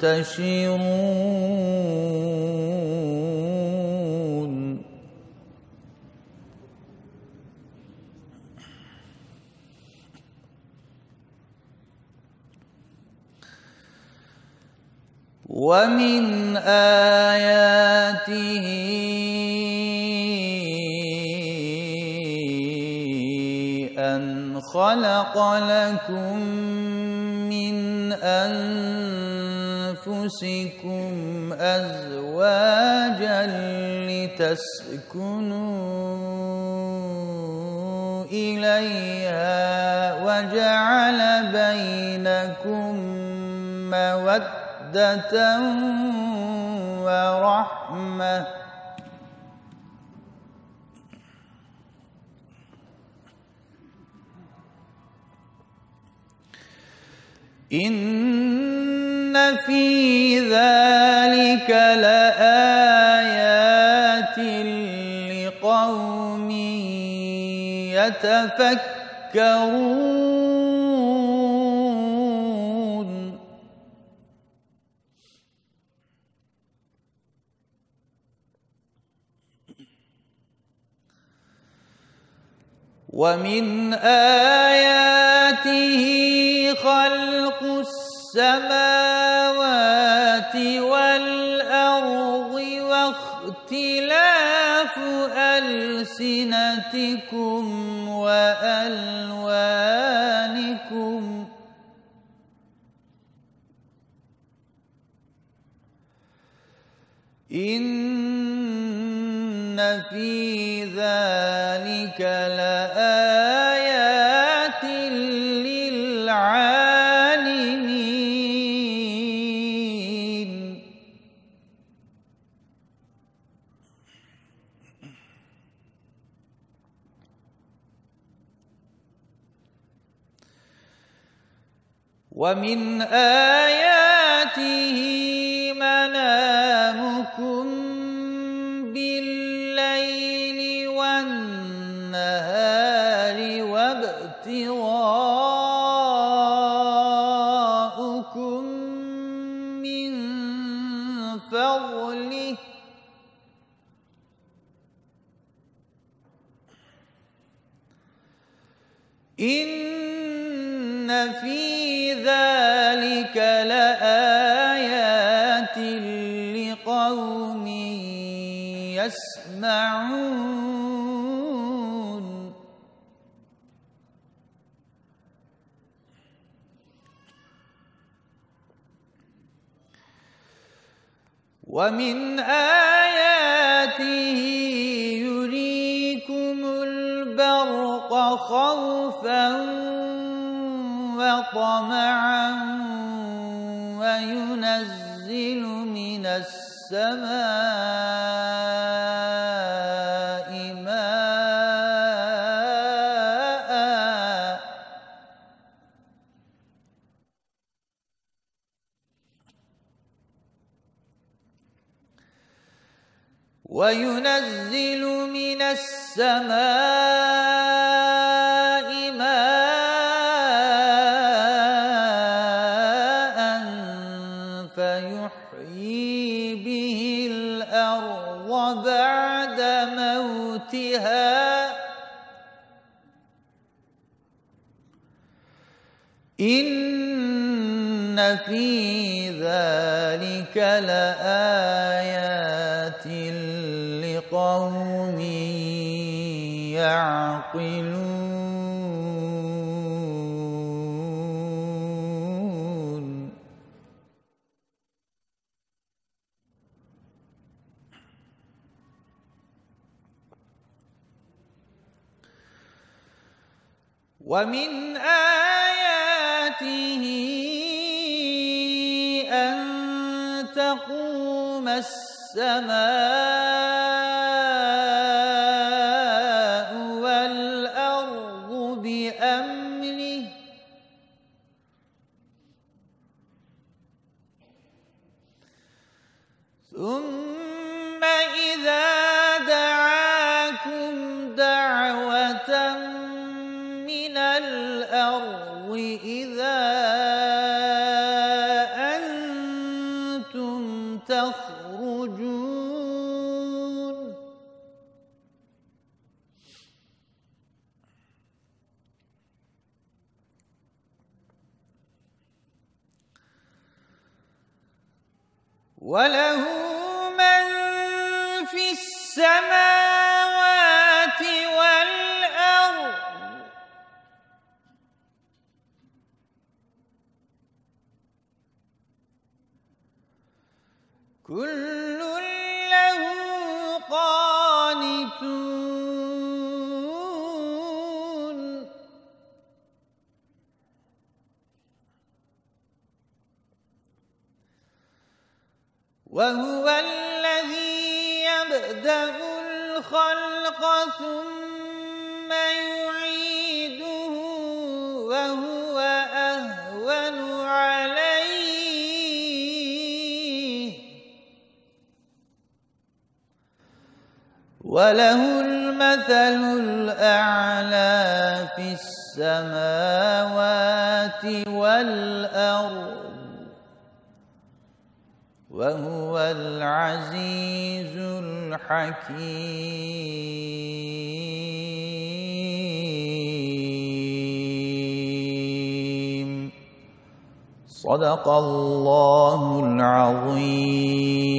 تنتشرون ومن آياته أن خلق لكم من أنفسكم أزواجا لتسكنوا إليها وجعل بينكم مودة ورحمة. إن في ذلك لآيات لقوم يتفكرون ومن آياته خلق السماوات ألسنتكم وألوانكم إن في ذلك لآيات ومن آياته منامكم بالليل والنهار وابتغاؤكم من فضله. إن في ذلك لآيات لقوم يسمعون. ومن آياته يريكم البرق خوفا وطمعا السماء ماء. وينزل من السماء فيحيي به الأرض بعد موتها. إن في ذلك لآيات لقوم يعقلون ومن آياته أن تقوم السماء والأرض بأمره ثم إذا أنتم تخرجون وله من في السماوات كل له قانتون. وهو الذي يبدأ الخلق ثم وله المثل الأعلى في السماوات والأرض وهو العزيز الحكيم. صدق الله العظيم.